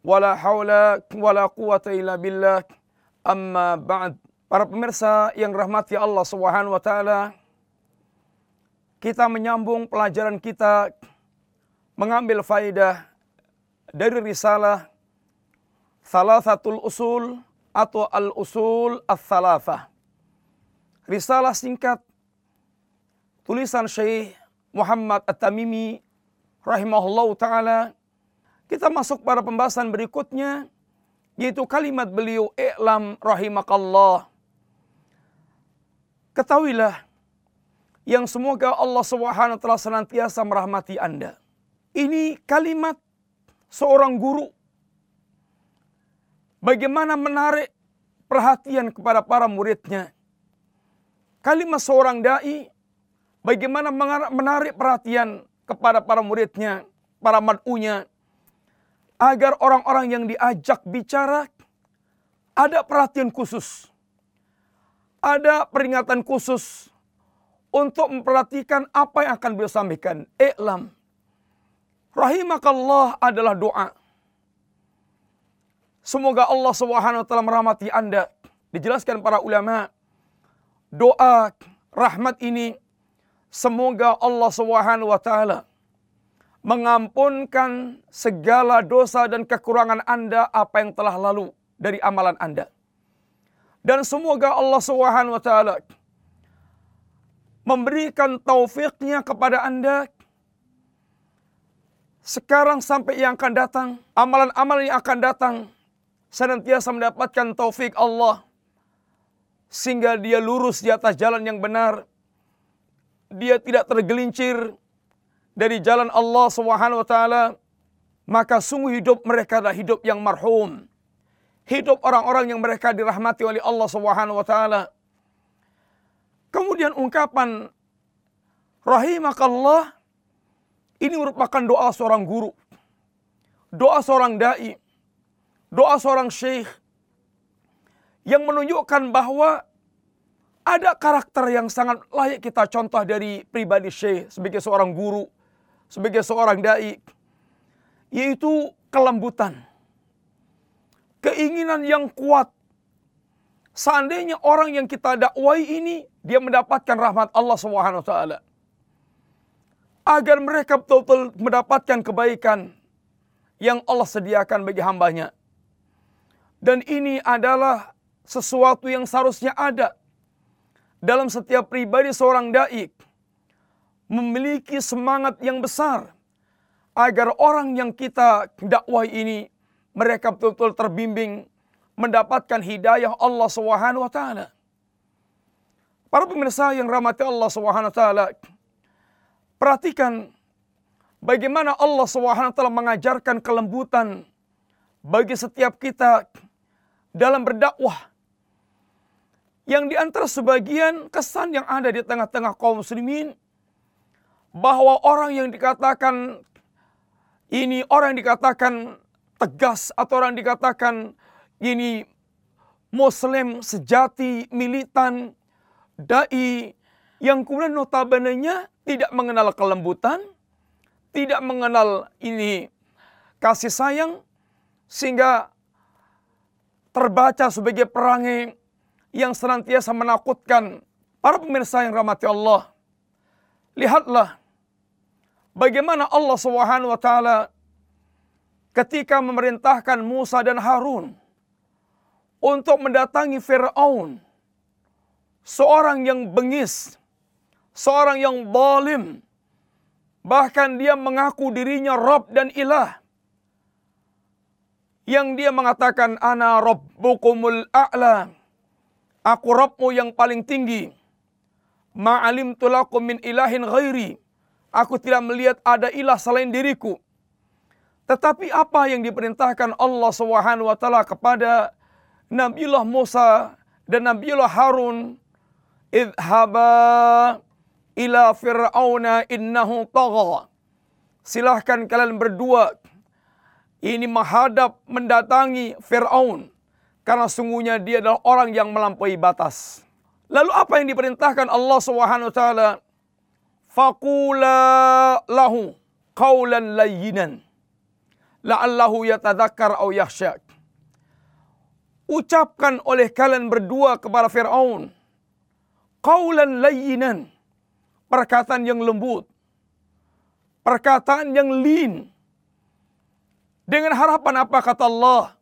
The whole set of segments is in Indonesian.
Wala haula wala quwata illa billah. Amma ba'd. Para pemirsa yang rahmati Allah Subhanahu wa taala, kita menyambung pelajaran kita mengambil faidah dari risalah Salasatul Usul atau Al-Usul As-Salasah. Risalah singkat tulisan Syekh Muhammad At-Tamimi rahimahullah taala. Kita masuk pada pembahasan berikutnya yaitu kalimat beliau i'lam rahimakallah. Ketahuilah yang semoga Allah Subhanahu wa taala senantiasa merahmati Anda. Ini kalimat seorang guru bagaimana menarik perhatian kepada para muridnya. Kalimat seorang dai bagaimana menarik perhatian kepada para muridnya, para mad'unya agar orang-orang yang diajak bicara ada perhatian khusus. Ada peringatan khusus untuk memperhatikan apa yang akan beliau sampaikan. I'lam. Rahimakallah adalah doa. Semoga Allah Subhanahu wa taala merahmati Anda. Dijelaskan para ulama, doa rahmat ini semoga Allah Subhanahu wa taala mengampunkan segala dosa dan kekurangan Anda apa yang telah lalu dari amalan Anda. Dan semoga Allah Subhanahu wa taala memberikan taufiknya kepada Anda sekarang sampai yang akan datang, amalan-amalan yang akan datang senantiasa mendapatkan taufik Allah sehingga dia lurus di atas jalan yang benar. Dia tidak tergelincir dari jalan Allah Subhanahu wa taala, maka sungguh hidup mereka adalah hidup yang marhum. Hidup orang-orang yang mereka dirahmati oleh Allah Subhanahu wa taala. Kemudian ungkapan rahimakallah ini merupakan doa seorang guru. Doa seorang dai. Doa seorang syekh yang menunjukkan bahwa ada karakter yang sangat layak kita contoh dari pribadi syekh sebagai seorang guru, sebagai seorang dai, yaitu kelembutan. Keinginan yang kuat. Seandainya orang yang kita dakwai ini dia mendapatkan rahmat Allah Subhanahu wa taala. Agar mereka betul-betul mendapatkan kebaikan yang Allah sediakan bagi hambanya. Dan ini adalah sesuatu yang seharusnya ada dalam setiap pribadi seorang daik memiliki semangat yang besar agar orang yang kita dakwah ini mereka betul-betul terbimbing mendapatkan hidayah Allah Subhanahu wa taala. Para pemirsa yang rahmati Allah Subhanahu wa taala, perhatikan bagaimana Allah Subhanahu wa taala mengajarkan kelembutan bagi setiap kita dalam berdakwah. Yang di antara sebagian kesan yang ada di tengah-tengah kaum muslimin bahwa orang yang dikatakan ini orang yang dikatakan tegas atau orang yang dikatakan ini muslim sejati, militan, dai yang kemudian notabene tidak mengenal kelembutan, tidak mengenal ini kasih sayang sehingga terbaca sebagai perangai yang senantiasa menakutkan para pemirsa yang rahmati Allah. Lihatlah bagaimana Allah Subhanahu wa taala ketika memerintahkan Musa dan Harun untuk mendatangi Firaun, seorang yang bengis, seorang yang zalim, bahkan dia mengaku dirinya Rob dan Ilah yang dia mengatakan ana rabbukumul a'la. Aku Rabbmu yang paling tinggi. Ma'alim tulakum min ilahin ghairi. Aku tidak melihat ada ilah selain diriku. Tetapi apa yang diperintahkan Allah Subhanahu wa taala kepada Nabiullah Musa dan Nabiullah Harun idhaba ila fir'auna innahu tagha. Silahkan kalian berdua ini menghadap mendatangi Fir'aun karena sungguhnya dia adalah orang yang melampaui batas. Lalu apa yang diperintahkan Allah Subhanahu wa taala? Faqula lahu qawlan layyinan la'allahu yatadzakkar aw yakhsha. Ucapkan oleh kalian berdua kepada Firaun qawlan layyinan perkataan yang lembut perkataan yang lin dengan harapan apa kata Allah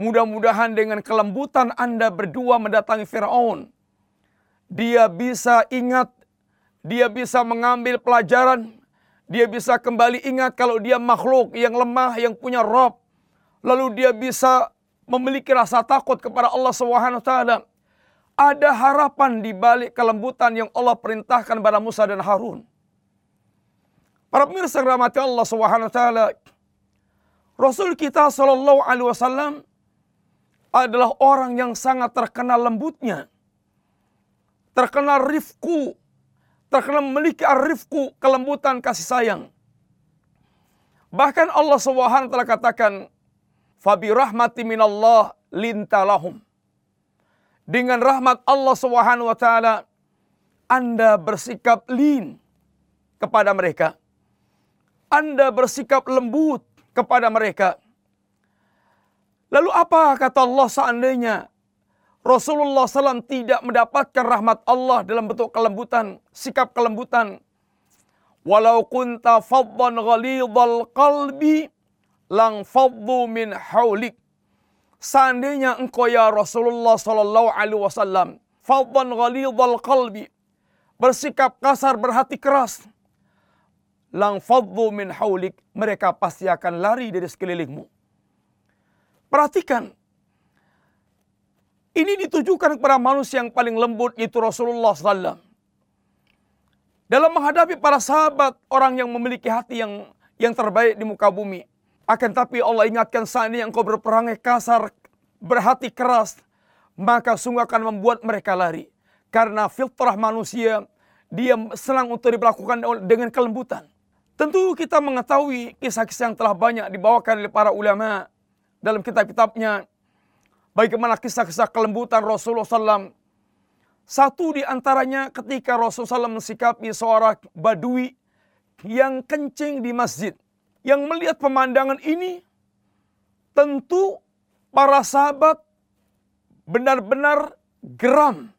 mudah-mudahan dengan kelembutan Anda berdua mendatangi Firaun dia bisa ingat dia bisa mengambil pelajaran dia bisa kembali ingat kalau dia makhluk yang lemah, yang punya Rob. Lalu dia bisa memiliki rasa takut kepada Allah Subhanahu taala. Ada harapan di balik kelembutan yang Allah perintahkan pada Musa dan Harun. Para pemirsa Allah Subhanahu taala. Rasul kita sallallahu alaihi wasallam adalah orang yang sangat terkenal lembutnya. Terkenal rifku, terkenal memiliki arifku, kelembutan kasih sayang. Bahkan Allah Subhanahu telah katakan, "Fabi rahmati minallah lintalahum." Dengan rahmat Allah Subhanahu wa taala Anda bersikap lin kepada mereka. Anda bersikap lembut kepada mereka. Lalu apa kata Allah seandainya Rasulullah SAW tidak mendapatkan rahmat Allah dalam bentuk kelembutan, sikap kelembutan. Walau kunta faddan ghalidhal qalbi lang min haulik. Seandainya engkau ya Rasulullah sallallahu alaihi wasallam faddan ghalidhal qalbi bersikap kasar berhati keras lang faddu min haulik mereka pasti akan lari dari sekelilingmu. Perhatikan ini ditujukan kepada manusia yang paling lembut itu Rasulullah SAW. Dalam menghadapi para sahabat orang yang memiliki hati yang yang terbaik di muka bumi. Akan tapi Allah ingatkan saat ini engkau berperangai kasar, berhati keras, maka sungguh akan membuat mereka lari. Karena fitrah manusia, dia senang untuk diperlakukan dengan kelembutan. Tentu kita mengetahui kisah-kisah yang telah banyak dibawakan oleh para ulama dalam kitab-kitabnya Bagaimana kisah-kisah kelembutan Rasulullah SAW. Satu di antaranya ketika Rasulullah SAW mensikapi seorang badui yang kencing di masjid. Yang melihat pemandangan ini, tentu para sahabat benar-benar geram.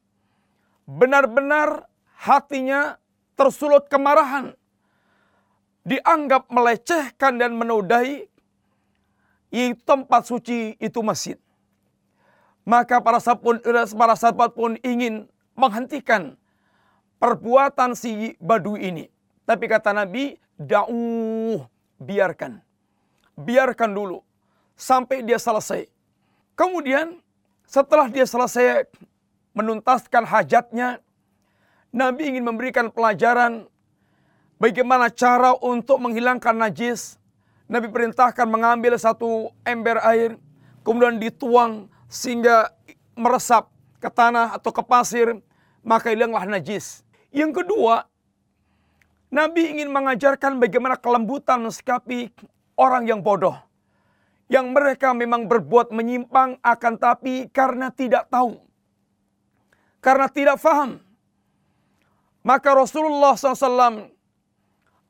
Benar-benar hatinya tersulut kemarahan. Dianggap melecehkan dan menodai tempat suci itu masjid. Maka para sahabat pun, para sahabat pun ingin menghentikan perbuatan si badui ini. Tapi kata Nabi, da'uh, biarkan. Biarkan dulu sampai dia selesai. Kemudian setelah dia selesai menuntaskan hajatnya, Nabi ingin memberikan pelajaran bagaimana cara untuk menghilangkan najis. Nabi perintahkan mengambil satu ember air, kemudian dituang sehingga meresap ke tanah atau ke pasir, maka hilanglah najis. Yang kedua, Nabi ingin mengajarkan bagaimana kelembutan mensikapi orang yang bodoh. Yang mereka memang berbuat menyimpang akan tapi karena tidak tahu. Karena tidak faham. Maka Rasulullah SAW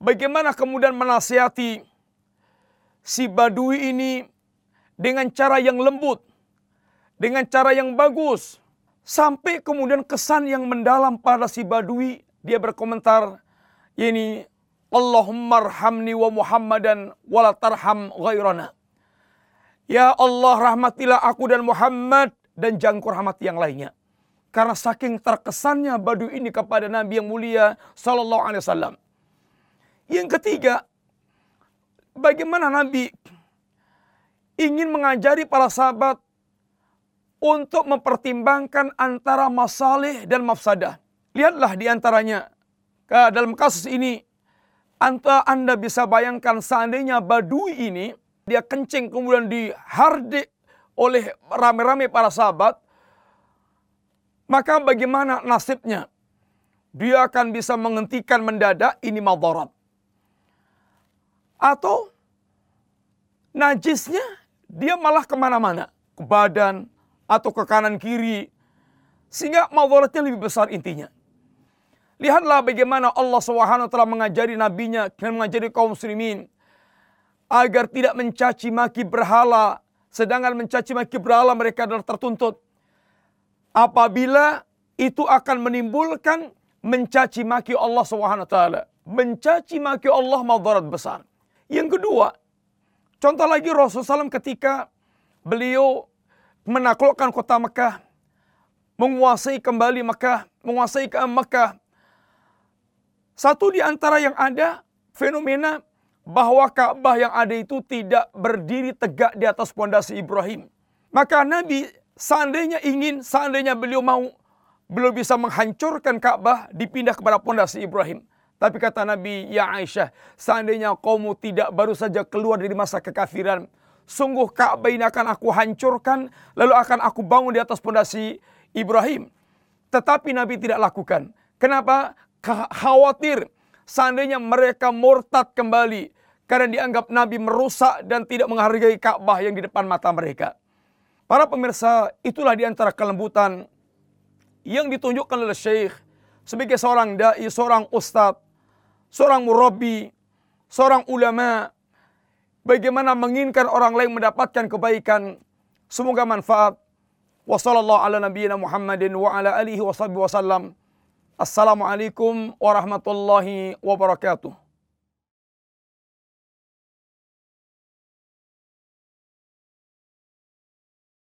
bagaimana kemudian menasihati si badui ini dengan cara yang lembut dengan cara yang bagus. Sampai kemudian kesan yang mendalam pada si Badui. Dia berkomentar, ini Allahumma arhamni wa Muhammadan wala tarham ghairana. Ya Allah rahmatilah aku dan Muhammad dan jangan rahmati yang lainnya. Karena saking terkesannya Badui ini kepada Nabi yang mulia sallallahu alaihi wasallam. Yang ketiga, bagaimana Nabi ingin mengajari para sahabat untuk mempertimbangkan antara masalih dan mafsadah. Lihatlah di antaranya dalam kasus ini anta Anda bisa bayangkan seandainya badui ini dia kencing kemudian dihardik oleh rame-rame para sahabat, maka bagaimana nasibnya? Dia akan bisa menghentikan mendadak ini madarat. Atau najisnya dia malah ke mana-mana. Ke badan atau ke kanan kiri. Sehingga madaratnya lebih besar intinya. Lihatlah bagaimana Allah SWT mengajari nabinya dan mengajari kaum muslimin agar tidak mencaci maki berhala sedangkan mencaci maki berhala mereka adalah tertuntut apabila itu akan menimbulkan mencaci maki Allah SWT. Mencaci maki Allah madarat besar. Yang kedua, contoh lagi Rasulullah SAW ketika beliau menaklukkan kota Mekah, menguasai kembali Mekah, menguasai ke Mekah. Satu di antara yang ada fenomena bahwa Ka'bah yang ada itu tidak berdiri tegak di atas pondasi Ibrahim. Maka Nabi seandainya ingin, seandainya beliau mau, beliau bisa menghancurkan Ka'bah dipindah kepada pondasi Ibrahim. Tapi kata Nabi, ya Aisyah, seandainya kamu tidak baru saja keluar dari masa kekafiran, sungguh Ka'bah ini akan aku hancurkan, lalu akan aku bangun di atas pondasi Ibrahim. Tetapi Nabi tidak lakukan. Kenapa? Khawatir seandainya mereka murtad kembali karena dianggap Nabi merusak dan tidak menghargai Ka'bah yang di depan mata mereka. Para pemirsa, itulah di antara kelembutan yang ditunjukkan oleh Syekh sebagai seorang dai, seorang ustadz, seorang murabi, seorang ulama. Bagaimana menginginkan orang lain mendapatkan kebaikan. Semoga manfaat. Wassalamualaikum warahmatullahi wabarakatuh.